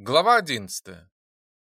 Глава 11.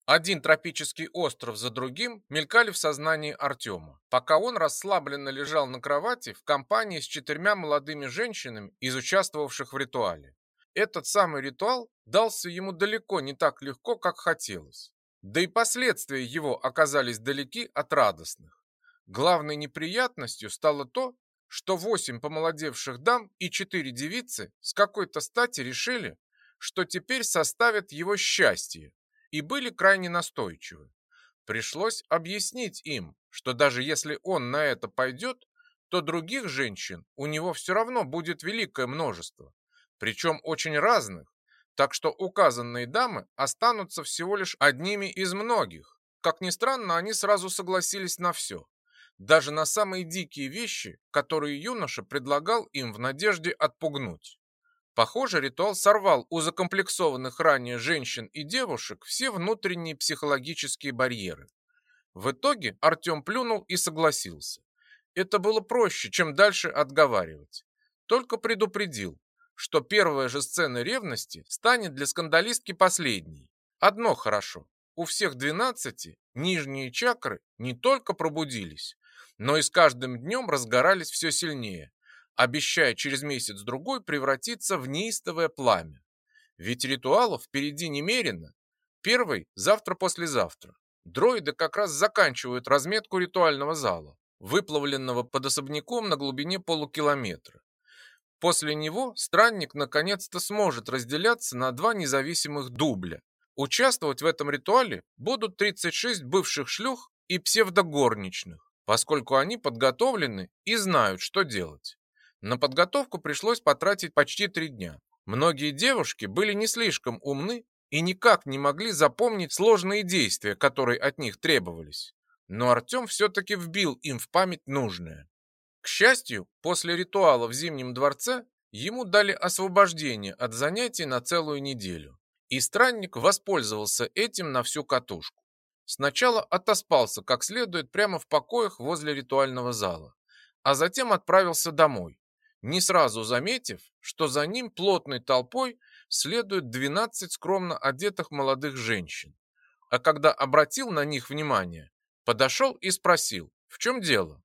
Один тропический остров за другим мелькали в сознании Артема, пока он расслабленно лежал на кровати в компании с четырьмя молодыми женщинами из участвовавших в ритуале. Этот самый ритуал дался ему далеко не так легко, как хотелось. Да и последствия его оказались далеки от радостных. Главной неприятностью стало то, что восемь помолодевших дам и четыре девицы с какой-то стати решили, что теперь составят его счастье, и были крайне настойчивы. Пришлось объяснить им, что даже если он на это пойдет, то других женщин у него все равно будет великое множество, причем очень разных, так что указанные дамы останутся всего лишь одними из многих. Как ни странно, они сразу согласились на все, даже на самые дикие вещи, которые юноша предлагал им в надежде отпугнуть. Похоже, ритуал сорвал у закомплексованных ранее женщин и девушек все внутренние психологические барьеры. В итоге Артем плюнул и согласился. Это было проще, чем дальше отговаривать. Только предупредил, что первая же сцена ревности станет для скандалистки последней. Одно хорошо. У всех двенадцати нижние чакры не только пробудились, но и с каждым днем разгорались все сильнее, обещая через месяц-другой превратиться в неистовое пламя. Ведь ритуалов впереди немерено. Первый – завтра-послезавтра. Дроиды как раз заканчивают разметку ритуального зала, выплавленного под особняком на глубине полукилометра. После него странник наконец-то сможет разделяться на два независимых дубля. Участвовать в этом ритуале будут 36 бывших шлюх и псевдогорничных, поскольку они подготовлены и знают, что делать. На подготовку пришлось потратить почти три дня. Многие девушки были не слишком умны и никак не могли запомнить сложные действия, которые от них требовались. Но Артем все-таки вбил им в память нужное. К счастью, после ритуала в Зимнем дворце ему дали освобождение от занятий на целую неделю. И странник воспользовался этим на всю катушку. Сначала отоспался как следует прямо в покоях возле ритуального зала, а затем отправился домой, не сразу заметив, что за ним плотной толпой следует 12 скромно одетых молодых женщин. А когда обратил на них внимание, подошел и спросил, в чем дело?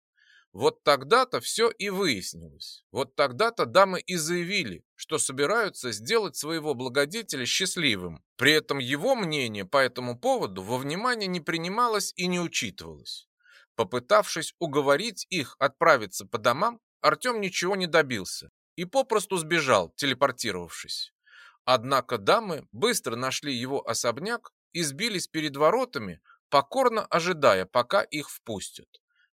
Вот тогда-то все и выяснилось. Вот тогда-то дамы и заявили, что собираются сделать своего благодетеля счастливым. При этом его мнение по этому поводу во внимание не принималось и не учитывалось. Попытавшись уговорить их отправиться по домам, Артем ничего не добился и попросту сбежал, телепортировавшись. Однако дамы быстро нашли его особняк и сбились перед воротами, покорно ожидая, пока их впустят.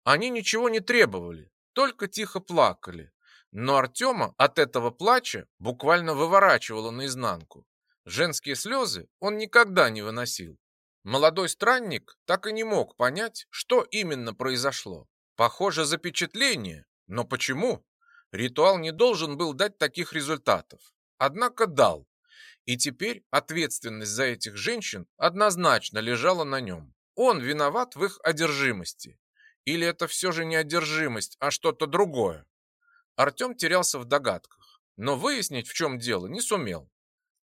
Они ничего не требовали, только тихо плакали. Но Артема от этого плача буквально выворачивало наизнанку. Женские слезы он никогда не выносил. Молодой странник так и не мог понять, что именно произошло. Похоже, запечатление но почему? Ритуал не должен был дать таких результатов. Однако дал. И теперь ответственность за этих женщин однозначно лежала на нем. Он виноват в их одержимости. Или это все же не одержимость, а что-то другое? Артем терялся в догадках, но выяснить, в чем дело, не сумел.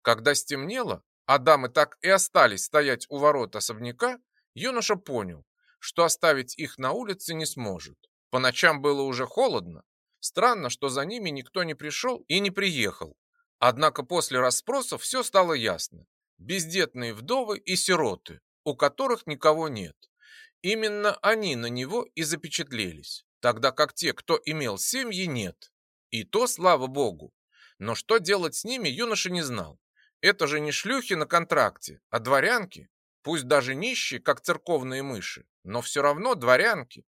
Когда стемнело, а дамы так и остались стоять у ворот особняка, юноша понял, что оставить их на улице не сможет. По ночам было уже холодно. Странно, что за ними никто не пришел и не приехал. Однако после расспросов все стало ясно. Бездетные вдовы и сироты, у которых никого нет. Именно они на него и запечатлелись, тогда как те, кто имел семьи, нет. И то, слава богу. Но что делать с ними, юноша не знал. Это же не шлюхи на контракте, а дворянки. Пусть даже нищие, как церковные мыши, но все равно дворянки.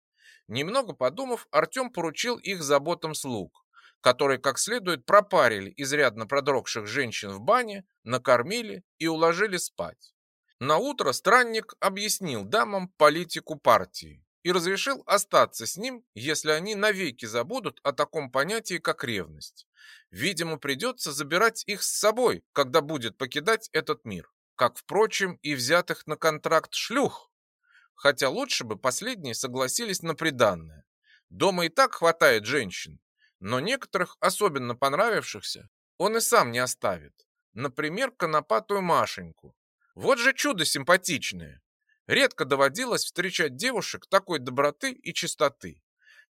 Немного подумав, Артем поручил их заботам слуг, которые как следует пропарили изрядно продрогших женщин в бане, накормили и уложили спать. На утро странник объяснил дамам политику партии и разрешил остаться с ним, если они навеки забудут о таком понятии, как ревность. Видимо, придется забирать их с собой, когда будет покидать этот мир, как, впрочем, и взятых на контракт шлюх хотя лучше бы последние согласились на приданное. Дома и так хватает женщин, но некоторых, особенно понравившихся, он и сам не оставит. Например, конопатую Машеньку. Вот же чудо симпатичное. Редко доводилось встречать девушек такой доброты и чистоты.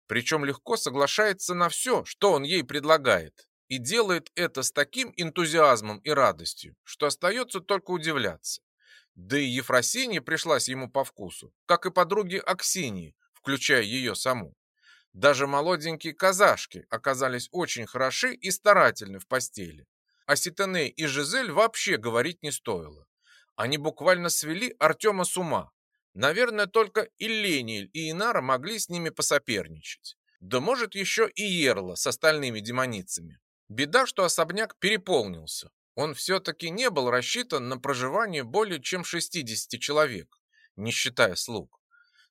Причем легко соглашается на все, что он ей предлагает. И делает это с таким энтузиазмом и радостью, что остается только удивляться. Да и Ефросинья пришлась ему по вкусу, как и подруги Аксинии, включая ее саму. Даже молоденькие казашки оказались очень хороши и старательны в постели. О Ситене и Жизель вообще говорить не стоило. Они буквально свели Артема с ума. Наверное, только Иллениэль и Инара могли с ними посоперничать. Да может еще и Ерла с остальными демоницами. Беда, что особняк переполнился. Он все-таки не был рассчитан на проживание более чем 60 человек, не считая слуг.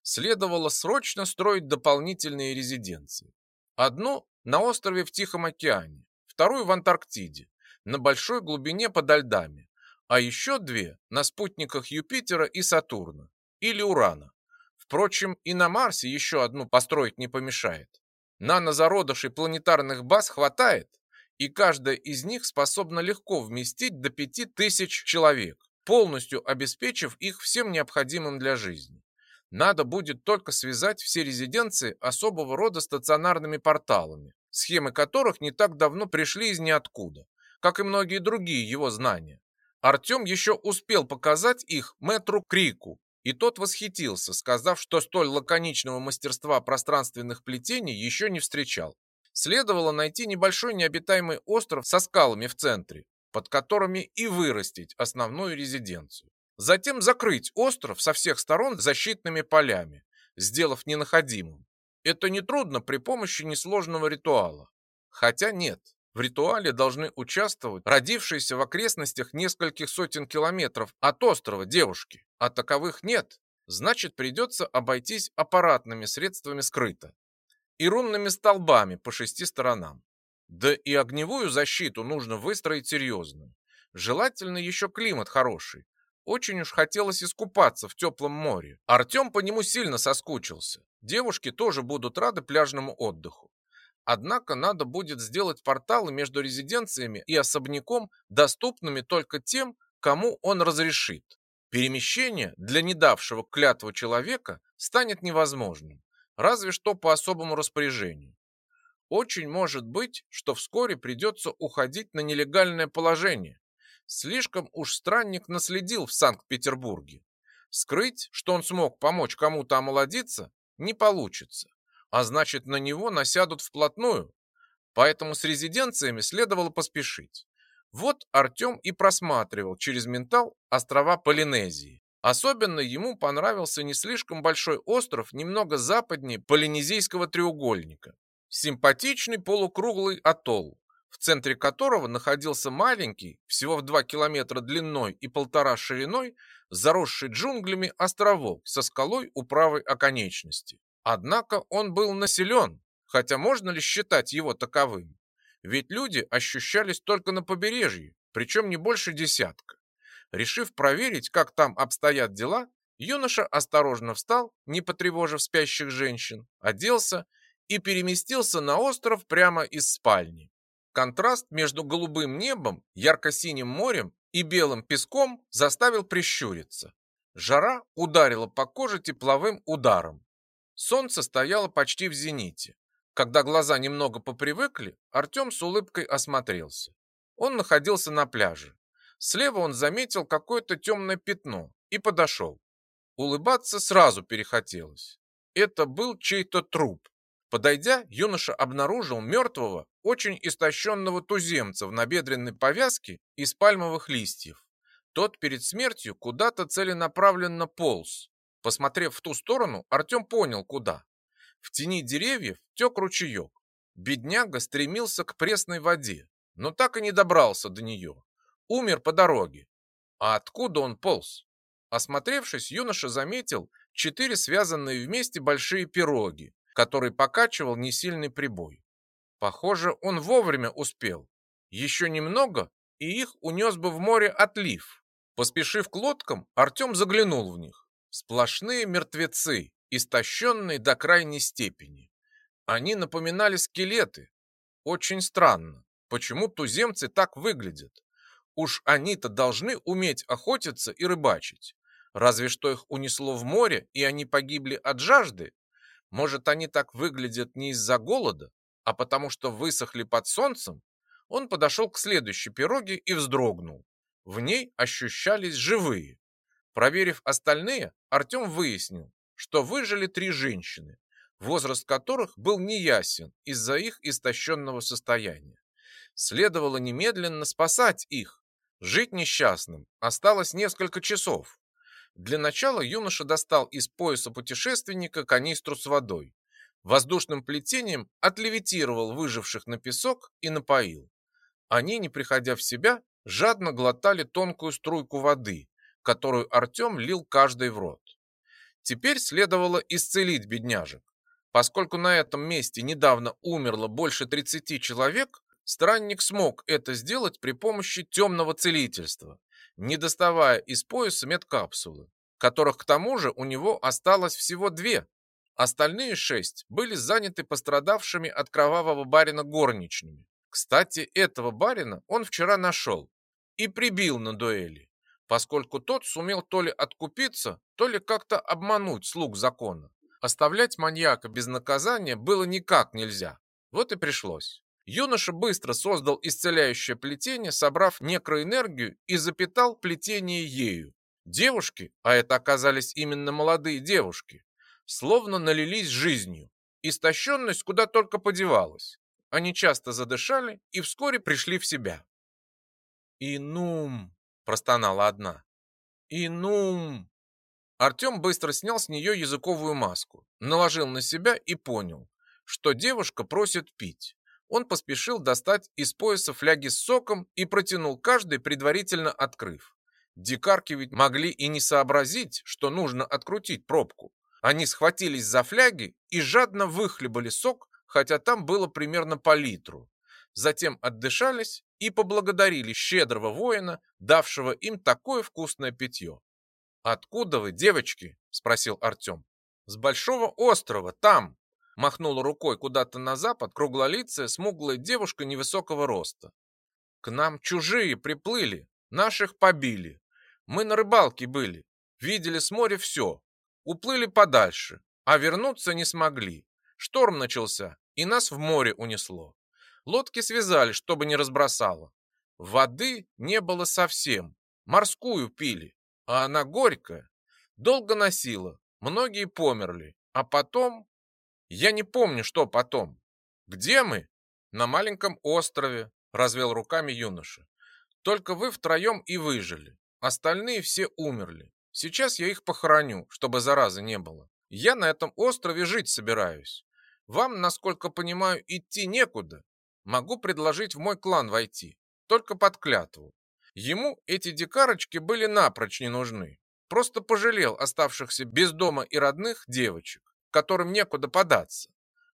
Следовало срочно строить дополнительные резиденции. Одну на острове в Тихом океане, вторую в Антарктиде, на большой глубине подо льдами, а еще две на спутниках Юпитера и Сатурна, или Урана. Впрочем, и на Марсе еще одну построить не помешает. Нанозародышей планетарных баз хватает, и каждая из них способна легко вместить до 5000 человек, полностью обеспечив их всем необходимым для жизни. Надо будет только связать все резиденции особого рода стационарными порталами, схемы которых не так давно пришли из ниоткуда, как и многие другие его знания. Артем еще успел показать их мэтру Крику, и тот восхитился, сказав, что столь лаконичного мастерства пространственных плетений еще не встречал. Следовало найти небольшой необитаемый остров со скалами в центре, под которыми и вырастить основную резиденцию. Затем закрыть остров со всех сторон защитными полями, сделав ненаходимым. Это нетрудно при помощи несложного ритуала. Хотя нет, в ритуале должны участвовать родившиеся в окрестностях нескольких сотен километров от острова девушки, а таковых нет. Значит, придется обойтись аппаратными средствами скрыто и рунными столбами по шести сторонам. Да и огневую защиту нужно выстроить серьезную. Желательно еще климат хороший. Очень уж хотелось искупаться в теплом море. Артем по нему сильно соскучился. Девушки тоже будут рады пляжному отдыху. Однако надо будет сделать порталы между резиденциями и особняком доступными только тем, кому он разрешит. Перемещение для недавшего клятву человека станет невозможным разве что по особому распоряжению. Очень может быть, что вскоре придется уходить на нелегальное положение. Слишком уж странник наследил в Санкт-Петербурге. Скрыть, что он смог помочь кому-то омолодиться, не получится, а значит на него насядут вплотную. Поэтому с резиденциями следовало поспешить. Вот Артем и просматривал через ментал острова Полинезии. Особенно ему понравился не слишком большой остров немного западнее Полинезийского треугольника. Симпатичный полукруглый атолл, в центре которого находился маленький, всего в 2 километра длиной и полтора шириной, заросший джунглями островок со скалой у правой оконечности. Однако он был населен, хотя можно ли считать его таковым? Ведь люди ощущались только на побережье, причем не больше десятка. Решив проверить, как там обстоят дела, юноша осторожно встал, не потревожив спящих женщин, оделся и переместился на остров прямо из спальни. Контраст между голубым небом, ярко-синим морем и белым песком заставил прищуриться. Жара ударила по коже тепловым ударом. Солнце стояло почти в зените. Когда глаза немного попривыкли, Артем с улыбкой осмотрелся. Он находился на пляже. Слева он заметил какое-то темное пятно и подошел. Улыбаться сразу перехотелось. Это был чей-то труп. Подойдя, юноша обнаружил мертвого, очень истощенного туземца в набедренной повязке из пальмовых листьев. Тот перед смертью куда-то целенаправленно полз. Посмотрев в ту сторону, Артем понял, куда. В тени деревьев тек ручеек. Бедняга стремился к пресной воде, но так и не добрался до нее. Умер по дороге. А откуда он полз? Осмотревшись, юноша заметил четыре связанные вместе большие пироги, которые покачивал несильный прибой. Похоже, он вовремя успел. Еще немного, и их унес бы в море отлив. Поспешив к лодкам, Артем заглянул в них. Сплошные мертвецы, истощенные до крайней степени. Они напоминали скелеты. Очень странно, почему туземцы так выглядят. Уж они-то должны уметь охотиться и рыбачить. Разве что их унесло в море, и они погибли от жажды? Может, они так выглядят не из-за голода, а потому что высохли под солнцем? Он подошел к следующей пироге и вздрогнул. В ней ощущались живые. Проверив остальные, Артем выяснил, что выжили три женщины, возраст которых был неясен из-за их истощенного состояния. Следовало немедленно спасать их. Жить несчастным осталось несколько часов. Для начала юноша достал из пояса путешественника канистру с водой. Воздушным плетением отлевитировал выживших на песок и напоил. Они, не приходя в себя, жадно глотали тонкую струйку воды, которую Артем лил каждый в рот. Теперь следовало исцелить бедняжек. Поскольку на этом месте недавно умерло больше 30 человек, странник смог это сделать при помощи темного целительства не доставая из пояса медкапсулы, которых к тому же у него осталось всего две. Остальные шесть были заняты пострадавшими от кровавого барина горничными. Кстати, этого барина он вчера нашел и прибил на дуэли, поскольку тот сумел то ли откупиться, то ли как-то обмануть слуг закона. Оставлять маньяка без наказания было никак нельзя. Вот и пришлось. Юноша быстро создал исцеляющее плетение, собрав некроэнергию и запитал плетение ею. Девушки, а это оказались именно молодые девушки, словно налились жизнью. Истощенность куда только подевалась. Они часто задышали и вскоре пришли в себя. «Инум!» – простонала одна. «Инум!» Артем быстро снял с нее языковую маску, наложил на себя и понял, что девушка просит пить он поспешил достать из пояса фляги с соком и протянул каждый, предварительно открыв. Дикарки ведь могли и не сообразить, что нужно открутить пробку. Они схватились за фляги и жадно выхлебали сок, хотя там было примерно по литру. Затем отдышались и поблагодарили щедрого воина, давшего им такое вкусное питье. «Откуда вы, девочки?» – спросил Артем. «С большого острова, там, Махнула рукой куда-то на запад круглолицая, смуглая девушка невысокого роста. К нам чужие приплыли, наших побили. Мы на рыбалке были, видели с моря все. Уплыли подальше, а вернуться не смогли. Шторм начался, и нас в море унесло. Лодки связали, чтобы не разбросало. Воды не было совсем, морскую пили, а она горькая. Долго носила, многие померли, а потом я не помню, что потом. Где мы? На маленьком острове, развел руками юноша. Только вы втроем и выжили. Остальные все умерли. Сейчас я их похороню, чтобы заразы не было. Я на этом острове жить собираюсь. Вам, насколько понимаю, идти некуда. Могу предложить в мой клан войти, только под клятву. Ему эти дикарочки были напрочь не нужны. Просто пожалел оставшихся без дома и родных девочек которым некуда податься.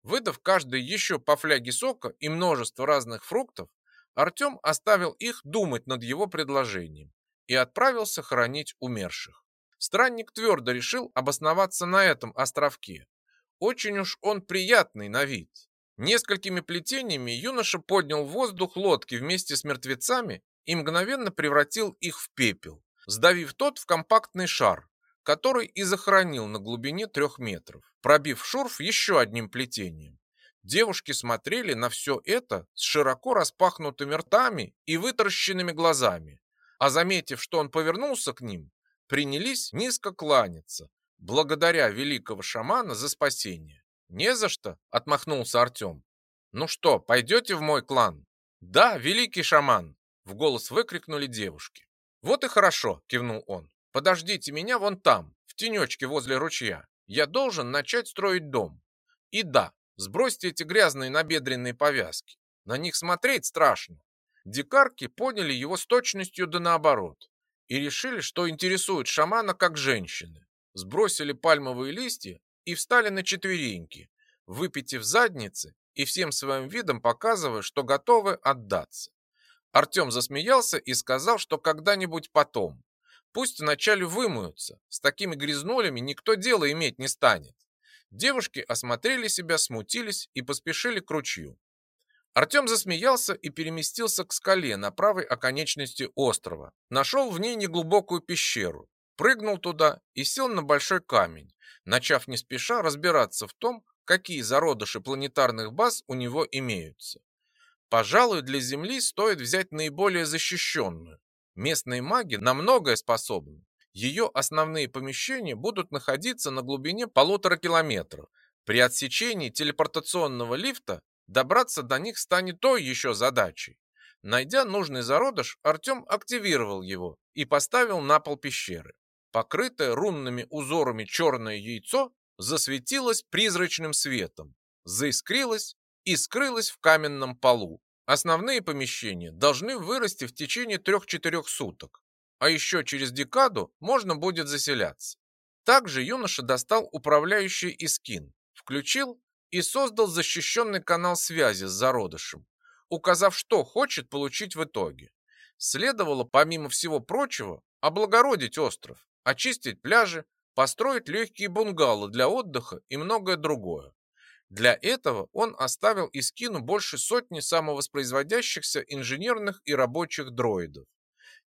Выдав каждой еще по фляге сока и множество разных фруктов, Артем оставил их думать над его предложением и отправился хоронить умерших. Странник твердо решил обосноваться на этом островке. Очень уж он приятный на вид. Несколькими плетениями юноша поднял в воздух лодки вместе с мертвецами и мгновенно превратил их в пепел, сдавив тот в компактный шар, который и захоронил на глубине трех метров, пробив шурф еще одним плетением. Девушки смотрели на все это с широко распахнутыми ртами и вытаращенными глазами, а заметив, что он повернулся к ним, принялись низко кланяться, благодаря великого шамана за спасение. «Не за что», — отмахнулся Артем. «Ну что, пойдете в мой клан?» «Да, великий шаман», — в голос выкрикнули девушки. «Вот и хорошо», — кивнул он. Подождите меня вон там, в тенечке возле ручья. Я должен начать строить дом. И да, сбросьте эти грязные набедренные повязки. На них смотреть страшно. Дикарки поняли его с точностью да наоборот. И решили, что интересует шамана как женщины. Сбросили пальмовые листья и встали на четвереньки, выпитив задницы и всем своим видом показывая, что готовы отдаться. Артем засмеялся и сказал, что когда-нибудь потом. Пусть вначале вымоются, с такими грязнулями никто дело иметь не станет. Девушки осмотрели себя, смутились и поспешили к ручью. Артем засмеялся и переместился к скале на правой оконечности острова. Нашел в ней неглубокую пещеру, прыгнул туда и сел на большой камень, начав не спеша разбираться в том, какие зародыши планетарных баз у него имеются. Пожалуй, для Земли стоит взять наиболее защищенную. Местные маги на многое способны. Ее основные помещения будут находиться на глубине полутора километров. При отсечении телепортационного лифта добраться до них станет той еще задачей. Найдя нужный зародыш, Артем активировал его и поставил на пол пещеры. Покрытое рунными узорами черное яйцо засветилось призрачным светом, заискрилось и скрылось в каменном полу. Основные помещения должны вырасти в течение 3-4 суток, а еще через декаду можно будет заселяться. Также юноша достал управляющий Искин, включил и создал защищенный канал связи с зародышем, указав, что хочет получить в итоге. Следовало, помимо всего прочего, облагородить остров, очистить пляжи, построить легкие бунгало для отдыха и многое другое. Для этого он оставил Искину больше сотни самовоспроизводящихся инженерных и рабочих дроидов.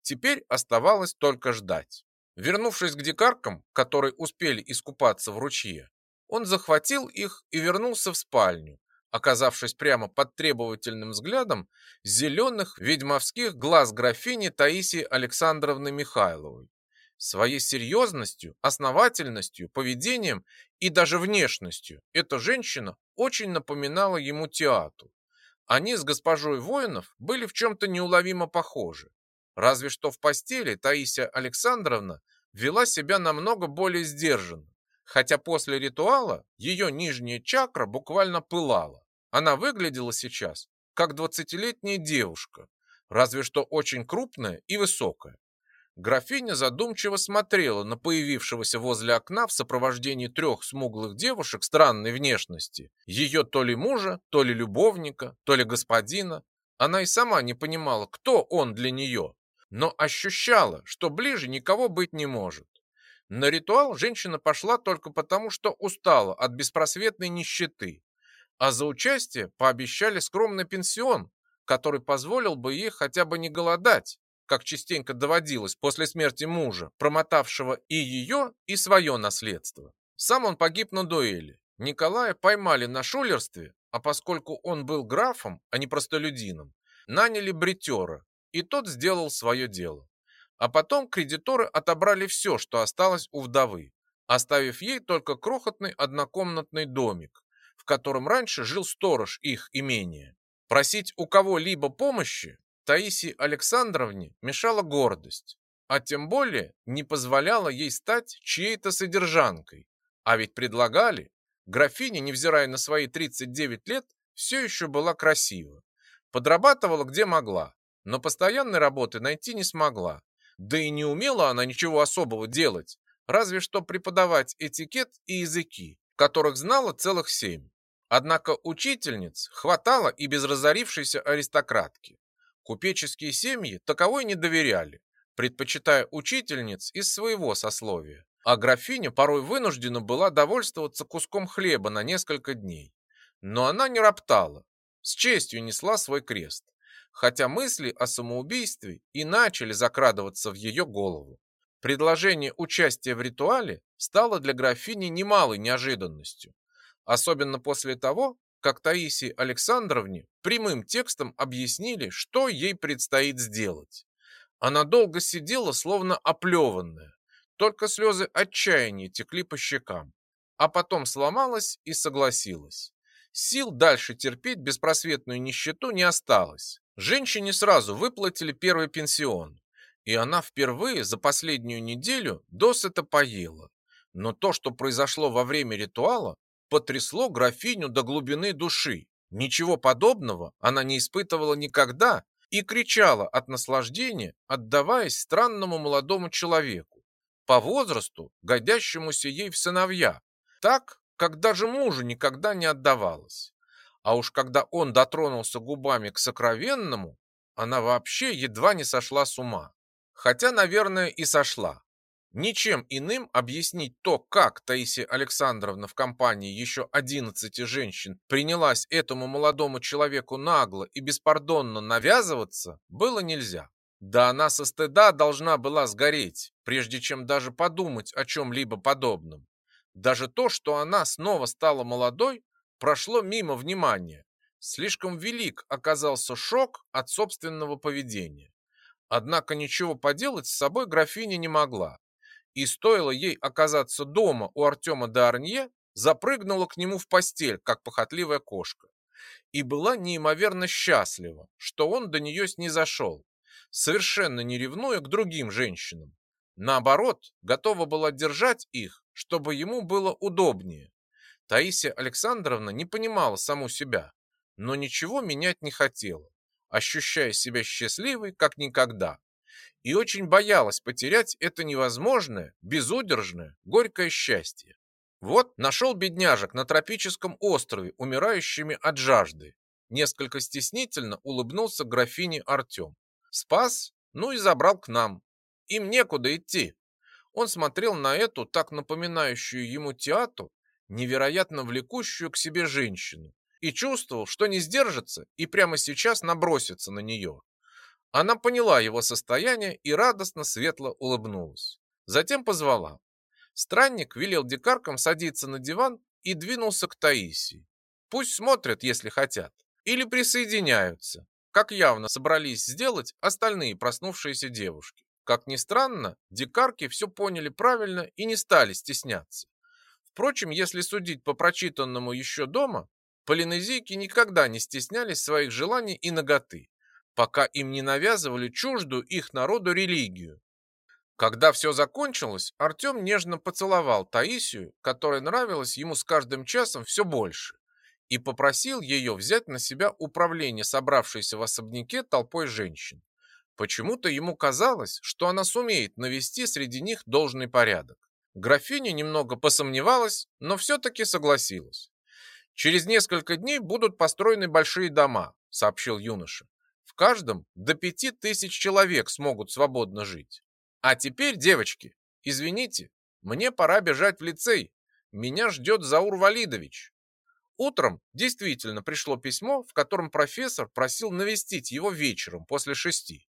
Теперь оставалось только ждать. Вернувшись к дикаркам, которые успели искупаться в ручье, он захватил их и вернулся в спальню, оказавшись прямо под требовательным взглядом зеленых ведьмовских глаз графини Таисии Александровны Михайловой. Своей серьезностью, основательностью, поведением и даже внешностью эта женщина очень напоминала ему театру. Они с госпожой воинов были в чем-то неуловимо похожи. Разве что в постели Таисия Александровна вела себя намного более сдержанно, хотя после ритуала ее нижняя чакра буквально пылала. Она выглядела сейчас как двадцатилетняя девушка, разве что очень крупная и высокая. Графиня задумчиво смотрела на появившегося возле окна в сопровождении трех смуглых девушек странной внешности. Ее то ли мужа, то ли любовника, то ли господина. Она и сама не понимала, кто он для нее, но ощущала, что ближе никого быть не может. На ритуал женщина пошла только потому, что устала от беспросветной нищеты, а за участие пообещали скромный пенсион, который позволил бы ей хотя бы не голодать, как частенько доводилось после смерти мужа, промотавшего и ее, и свое наследство. Сам он погиб на дуэли. Николая поймали на шулерстве, а поскольку он был графом, а не простолюдином, наняли бритера, и тот сделал свое дело. А потом кредиторы отобрали все, что осталось у вдовы, оставив ей только крохотный однокомнатный домик, в котором раньше жил сторож их имения. Просить у кого-либо помощи Таисии Александровне мешала гордость, а тем более не позволяла ей стать чьей-то содержанкой. А ведь предлагали. Графиня, невзирая на свои 39 лет, все еще была красива. Подрабатывала где могла, но постоянной работы найти не смогла. Да и не умела она ничего особого делать, разве что преподавать этикет и языки, которых знала целых семь. Однако учительниц хватало и без разорившейся аристократки. Купеческие семьи таковой не доверяли, предпочитая учительниц из своего сословия, а графиня порой вынуждена была довольствоваться куском хлеба на несколько дней. Но она не роптала, с честью несла свой крест, хотя мысли о самоубийстве и начали закрадываться в ее голову. Предложение участия в ритуале стало для графини немалой неожиданностью, особенно после того, как Таисии Александровне прямым текстом объяснили, что ей предстоит сделать. Она долго сидела, словно оплеванная, только слезы отчаяния текли по щекам, а потом сломалась и согласилась. Сил дальше терпеть беспросветную нищету не осталось. Женщине сразу выплатили первый пенсион, и она впервые за последнюю неделю досыта поела. Но то, что произошло во время ритуала, потрясло графиню до глубины души. Ничего подобного она не испытывала никогда и кричала от наслаждения, отдаваясь странному молодому человеку, по возрасту, годящемуся ей в сыновья, так, как даже мужу никогда не отдавалась. А уж когда он дотронулся губами к сокровенному, она вообще едва не сошла с ума. Хотя, наверное, и сошла. Ничем иным объяснить то, как Таисия Александровна в компании еще 11 женщин принялась этому молодому человеку нагло и беспардонно навязываться, было нельзя. Да она со стыда должна была сгореть, прежде чем даже подумать о чем-либо подобном. Даже то, что она снова стала молодой, прошло мимо внимания. Слишком велик оказался шок от собственного поведения. Однако ничего поделать с собой графиня не могла и стоило ей оказаться дома у Артема Дарнье, запрыгнула к нему в постель, как похотливая кошка. И была неимоверно счастлива, что он до нее снизошел, совершенно не ревнуя к другим женщинам. Наоборот, готова была держать их, чтобы ему было удобнее. Таисия Александровна не понимала саму себя, но ничего менять не хотела, ощущая себя счастливой, как никогда и очень боялась потерять это невозможное, безудержное, горькое счастье. Вот нашел бедняжек на тропическом острове, умирающими от жажды. Несколько стеснительно улыбнулся графине Артем. Спас, ну и забрал к нам. Им некуда идти. Он смотрел на эту, так напоминающую ему театру, невероятно влекущую к себе женщину, и чувствовал, что не сдержится и прямо сейчас набросится на нее. Она поняла его состояние и радостно светло улыбнулась. Затем позвала. Странник велел дикаркам садиться на диван и двинулся к Таисии. Пусть смотрят, если хотят, или присоединяются, как явно собрались сделать остальные проснувшиеся девушки. Как ни странно, дикарки все поняли правильно и не стали стесняться. Впрочем, если судить по прочитанному еще дома, полинезийки никогда не стеснялись своих желаний и ноготы пока им не навязывали чуждую их народу религию. Когда все закончилось, Артем нежно поцеловал Таисию, которая нравилась ему с каждым часом все больше, и попросил ее взять на себя управление собравшейся в особняке толпой женщин. Почему-то ему казалось, что она сумеет навести среди них должный порядок. Графиня немного посомневалась, но все-таки согласилась. «Через несколько дней будут построены большие дома», — сообщил юноша. В каждом до пяти тысяч человек смогут свободно жить. А теперь, девочки, извините, мне пора бежать в лицей. Меня ждет Заур Валидович. Утром действительно пришло письмо, в котором профессор просил навестить его вечером после шести.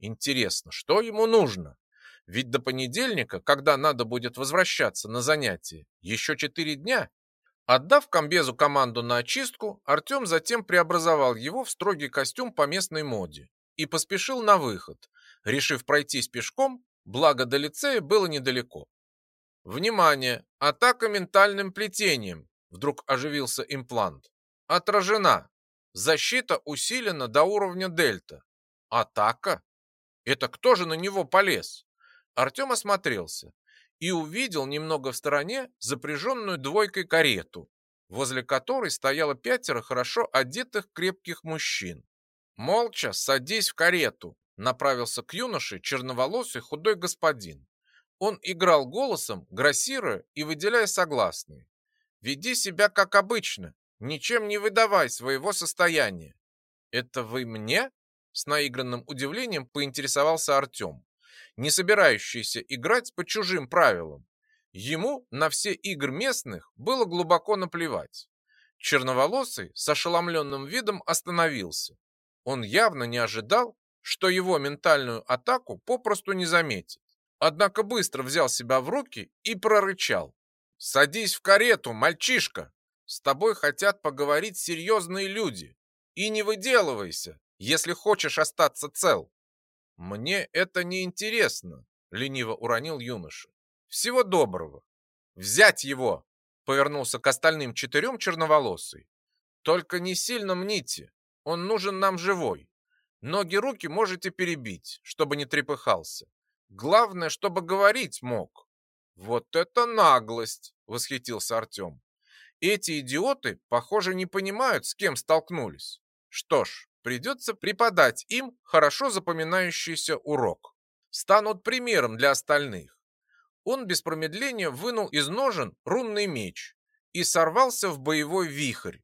Интересно, что ему нужно? Ведь до понедельника, когда надо будет возвращаться на занятия, еще четыре дня, Отдав комбезу команду на очистку, Артем затем преобразовал его в строгий костюм по местной моде и поспешил на выход, решив пройтись пешком, благо до лицея было недалеко. Внимание! Атака ментальным плетением! Вдруг оживился имплант. Отражена. Защита усилена до уровня дельта. Атака? Это кто же на него полез? Артем осмотрелся и увидел немного в стороне запряженную двойкой карету, возле которой стояло пятеро хорошо одетых крепких мужчин. «Молча садись в карету», — направился к юноше черноволосый худой господин. Он играл голосом, грассируя и выделяя согласные. «Веди себя как обычно, ничем не выдавай своего состояния». «Это вы мне?» — с наигранным удивлением поинтересовался Артем не собирающийся играть по чужим правилам. Ему на все игры местных было глубоко наплевать. Черноволосый с ошеломленным видом остановился. Он явно не ожидал, что его ментальную атаку попросту не заметит. Однако быстро взял себя в руки и прорычал. «Садись в карету, мальчишка! С тобой хотят поговорить серьезные люди. И не выделывайся, если хочешь остаться цел. «Мне это не интересно», — лениво уронил юноша. «Всего доброго! Взять его!» — повернулся к остальным четырем черноволосый. «Только не сильно мните, он нужен нам живой. Ноги-руки можете перебить, чтобы не трепыхался. Главное, чтобы говорить мог». «Вот это наглость!» — восхитился Артем. «Эти идиоты, похоже, не понимают, с кем столкнулись. Что ж, Придется преподать им хорошо запоминающийся урок. Станут примером для остальных. Он без промедления вынул из ножен рунный меч и сорвался в боевой вихрь.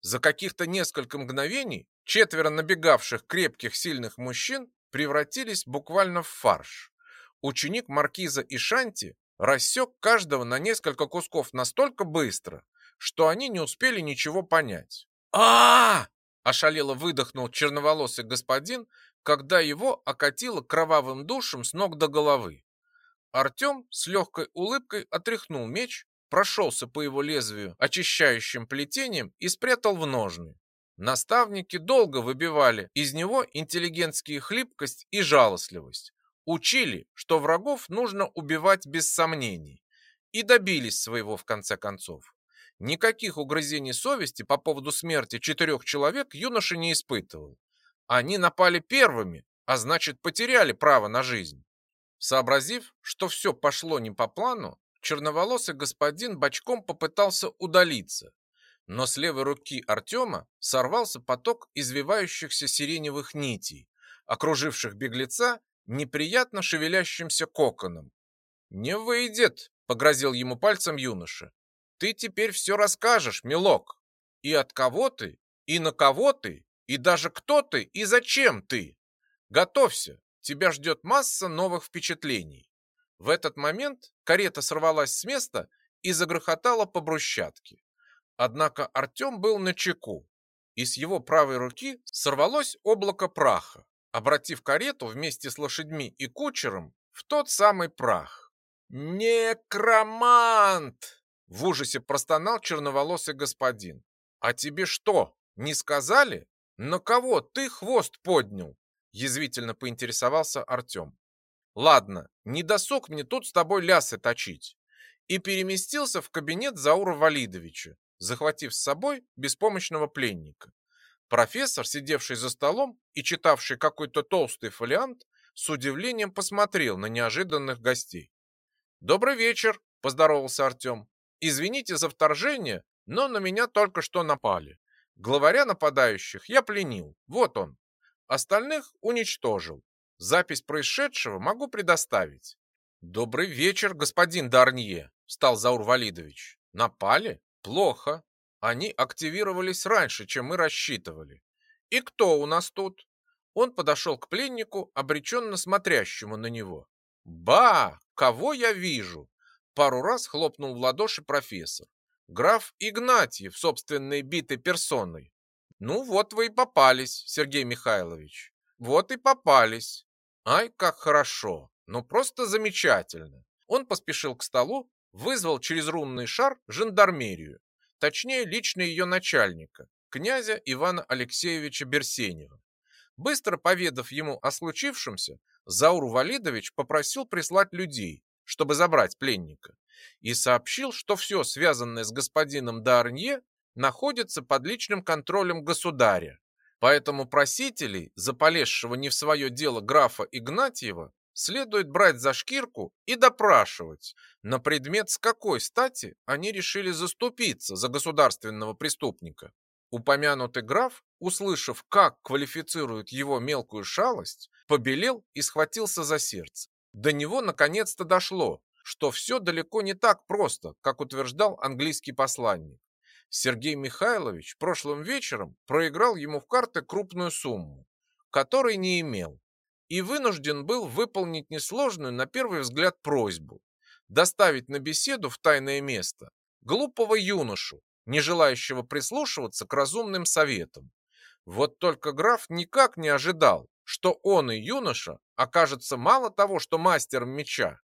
За каких-то несколько мгновений четверо набегавших крепких сильных мужчин превратились буквально в фарш. Ученик маркиза Ишанти рассек каждого на несколько кусков настолько быстро, что они не успели ничего понять. а, -а, -а ошалело выдохнул черноволосый господин, когда его окатило кровавым душем с ног до головы. Артем с легкой улыбкой отряхнул меч, прошелся по его лезвию очищающим плетением и спрятал в ножны. Наставники долго выбивали из него интеллигентские хлипкость и жалостливость. Учили, что врагов нужно убивать без сомнений. И добились своего в конце концов. Никаких угрызений совести по поводу смерти четырех человек юноша не испытывал. Они напали первыми, а значит потеряли право на жизнь. Сообразив, что все пошло не по плану, черноволосый господин бочком попытался удалиться, но с левой руки Артема сорвался поток извивающихся сиреневых нитей, окруживших беглеца неприятно шевелящимся коконом. «Не выйдет!» — погрозил ему пальцем юноша. «Ты теперь все расскажешь, милок. И от кого ты, и на кого ты, и даже кто ты и зачем ты. Готовься, тебя ждет масса новых впечатлений». В этот момент карета сорвалась с места и загрохотала по брусчатке. Однако Артем был на чеку, и с его правой руки сорвалось облако праха, обратив карету вместе с лошадьми и кучером в тот самый прах. «Некромант!» — в ужасе простонал черноволосый господин. «А тебе что, не сказали? На кого ты хвост поднял?» — язвительно поинтересовался Артем. «Ладно, не досуг мне тут с тобой лясы точить». И переместился в кабинет Заура Валидовича, захватив с собой беспомощного пленника. Профессор, сидевший за столом и читавший какой-то толстый фолиант, с удивлением посмотрел на неожиданных гостей. «Добрый вечер», – поздоровался Артем. «Извините за вторжение, но на меня только что напали. Главаря нападающих я пленил, вот он. Остальных уничтожил. Запись происшедшего могу предоставить». «Добрый вечер, господин Дарнье», – встал Заур Валидович. «Напали? Плохо. Они активировались раньше, чем мы рассчитывали. И кто у нас тут? Он подошел к пленнику, обреченно смотрящему на него. Ба, кого я вижу? Пару раз хлопнул в ладоши профессор. Граф Игнатьев, собственной битой персоной. Ну вот вы и попались, Сергей Михайлович. Вот и попались. Ай, как хорошо. Ну просто замечательно. Он поспешил к столу, вызвал через рунный шар жандармерию, точнее лично ее начальника, князя Ивана Алексеевича Берсенева. Быстро поведав ему о случившемся, Заур Валидович попросил прислать людей, чтобы забрать пленника, и сообщил, что все, связанное с господином Дарнье, находится под личным контролем государя. Поэтому просителей, заполезшего не в свое дело графа Игнатьева, следует брать за шкирку и допрашивать на предмет, с какой стати они решили заступиться за государственного преступника. Упомянутый граф, услышав, как квалифицируют его мелкую шалость, побелел и схватился за сердце. До него наконец-то дошло, что все далеко не так просто, как утверждал английский посланник. Сергей Михайлович прошлым вечером проиграл ему в карты крупную сумму, которой не имел и вынужден был выполнить несложную на первый взгляд просьбу доставить на беседу в тайное место глупого юношу, не желающего прислушиваться к разумным советам. Вот только граф никак не ожидал, что он и юноша окажется мало того, что мастером меча,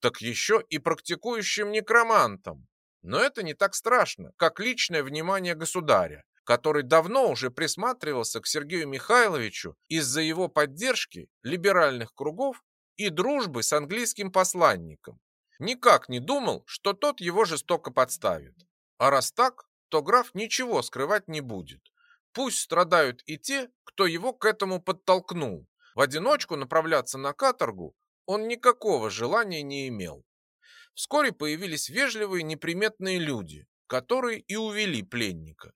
так еще и практикующим некромантом. Но это не так страшно, как личное внимание государя, который давно уже присматривался к Сергею Михайловичу из-за его поддержки либеральных кругов и дружбы с английским посланником. Никак не думал, что тот его жестоко подставит. А раз так, то граф ничего скрывать не будет. Пусть страдают и те, кто его к этому подтолкнул. В одиночку направляться на каторгу он никакого желания не имел. Вскоре появились вежливые неприметные люди, которые и увели пленника.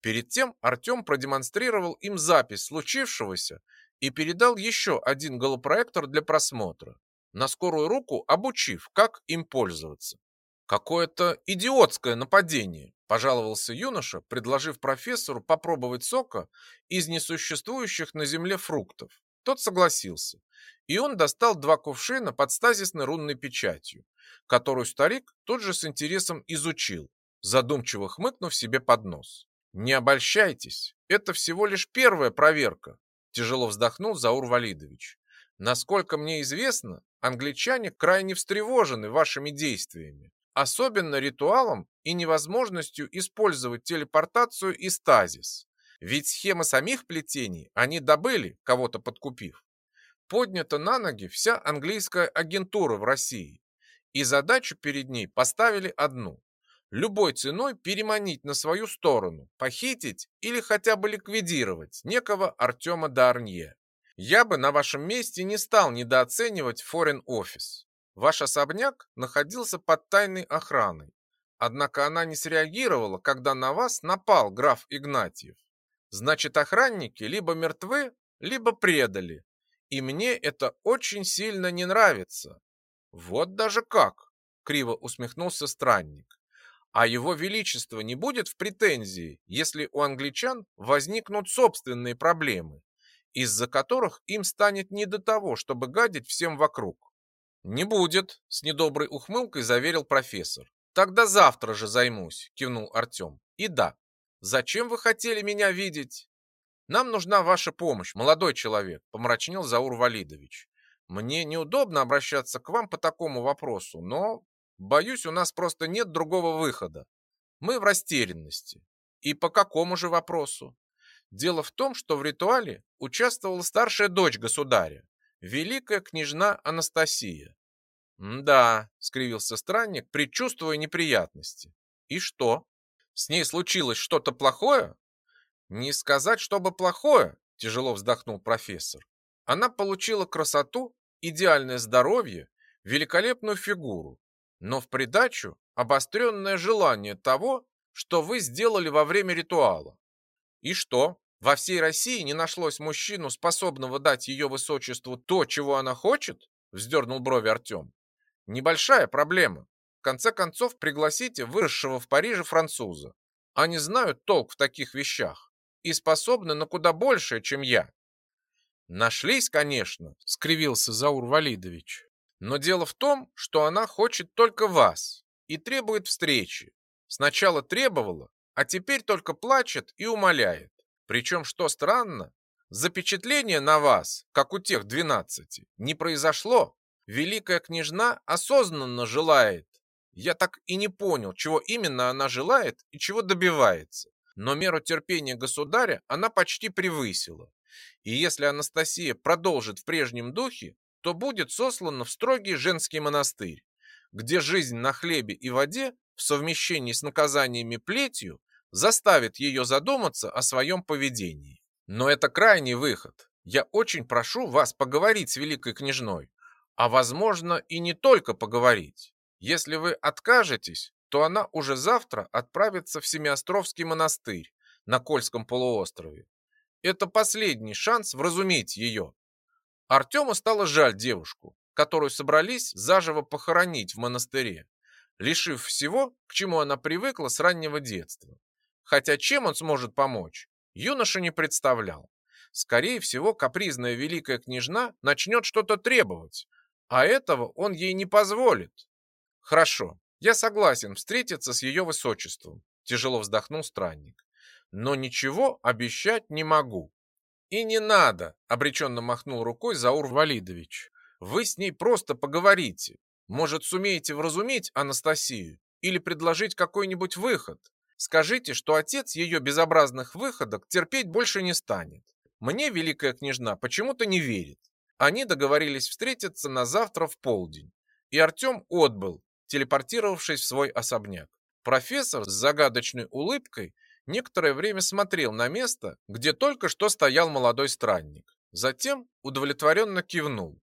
Перед тем Артем продемонстрировал им запись случившегося и передал еще один голопроектор для просмотра, на скорую руку обучив, как им пользоваться. Какое-то идиотское нападение, пожаловался юноша, предложив профессору попробовать сока из несуществующих на земле фруктов. Тот согласился, и он достал два кувшина под стазисной рунной печатью, которую старик тут же с интересом изучил, задумчиво хмыкнув себе под нос. «Не обольщайтесь, это всего лишь первая проверка», тяжело вздохнул Заур Валидович. «Насколько мне известно, англичане крайне встревожены вашими действиями, особенно ритуалом и невозможностью использовать телепортацию и стазис. Ведь схемы самих плетений они добыли, кого-то подкупив. Поднята на ноги вся английская агентура в России, и задачу перед ней поставили одну любой ценой переманить на свою сторону, похитить или хотя бы ликвидировать некого Артема Дарнье. Я бы на вашем месте не стал недооценивать Foreign Office. Ваш особняк находился под тайной охраной. Однако она не среагировала, когда на вас напал граф Игнатьев. Значит, охранники либо мертвы, либо предали. И мне это очень сильно не нравится. Вот даже как, криво усмехнулся странник. А его величество не будет в претензии, если у англичан возникнут собственные проблемы, из-за которых им станет не до того, чтобы гадить всем вокруг. Не будет, с недоброй ухмылкой заверил профессор. Тогда завтра же займусь, кивнул Артем. И да, зачем вы хотели меня видеть? Нам нужна ваша помощь, молодой человек, помрачнел Заур Валидович. Мне неудобно обращаться к вам по такому вопросу, но Боюсь, у нас просто нет другого выхода. Мы в растерянности. И по какому же вопросу? Дело в том, что в ритуале участвовала старшая дочь государя, великая княжна Анастасия. «Да», — скривился странник, предчувствуя неприятности. «И что? С ней случилось что-то плохое?» «Не сказать, чтобы плохое», — тяжело вздохнул профессор. «Она получила красоту, идеальное здоровье, великолепную фигуру, но в придачу обостренное желание того, что вы сделали во время ритуала. И что, во всей России не нашлось мужчину, способного дать ее высочеству то, чего она хочет? Вздернул брови Артем. Небольшая проблема. В конце концов, пригласите выросшего в Париже француза. Они знают толк в таких вещах и способны на куда большее, чем я. Нашлись, конечно, скривился Заур Валидович. Но дело в том, что она хочет только вас и требует встречи. Сначала требовала, а теперь только плачет и умоляет. Причем, что странно, запечатление на вас, как у тех двенадцати, не произошло. Великая княжна осознанно желает. Я так и не понял, чего именно она желает и чего добивается. Но меру терпения государя она почти превысила. И если Анастасия продолжит в прежнем духе, то будет сослана в строгий женский монастырь, где жизнь на хлебе и воде в совмещении с наказаниями плетью заставит ее задуматься о своем поведении. Но это крайний выход. Я очень прошу вас поговорить с великой княжной, а возможно и не только поговорить. Если вы откажетесь, то она уже завтра отправится в Семиостровский монастырь на Кольском полуострове. Это последний шанс вразумить ее. Артему стало жаль девушку, которую собрались заживо похоронить в монастыре, лишив всего, к чему она привыкла с раннего детства. Хотя чем он сможет помочь, юноша не представлял. Скорее всего, капризная великая княжна начнет что-то требовать, а этого он ей не позволит. Хорошо, я согласен встретиться с ее высочеством, тяжело вздохнул странник. Но ничего обещать не могу. «И не надо!» – обреченно махнул рукой Заур Валидович. «Вы с ней просто поговорите. Может, сумеете вразумить Анастасию или предложить какой-нибудь выход. Скажите, что отец ее безобразных выходок терпеть больше не станет. Мне великая княжна почему-то не верит. Они договорились встретиться на завтра в полдень. И Артем отбыл, телепортировавшись в свой особняк. Профессор с загадочной улыбкой некоторое время смотрел на место, где только что стоял молодой странник. Затем удовлетворенно кивнул.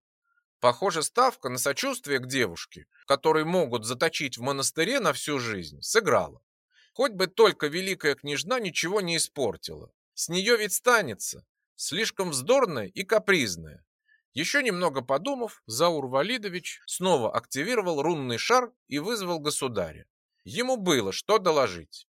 Похоже, ставка на сочувствие к девушке, которой могут заточить в монастыре на всю жизнь, сыграла. Хоть бы только великая княжна ничего не испортила. С нее ведь станется. Слишком вздорная и капризная. Еще немного подумав, Заур Валидович снова активировал рунный шар и вызвал государя. Ему было что доложить.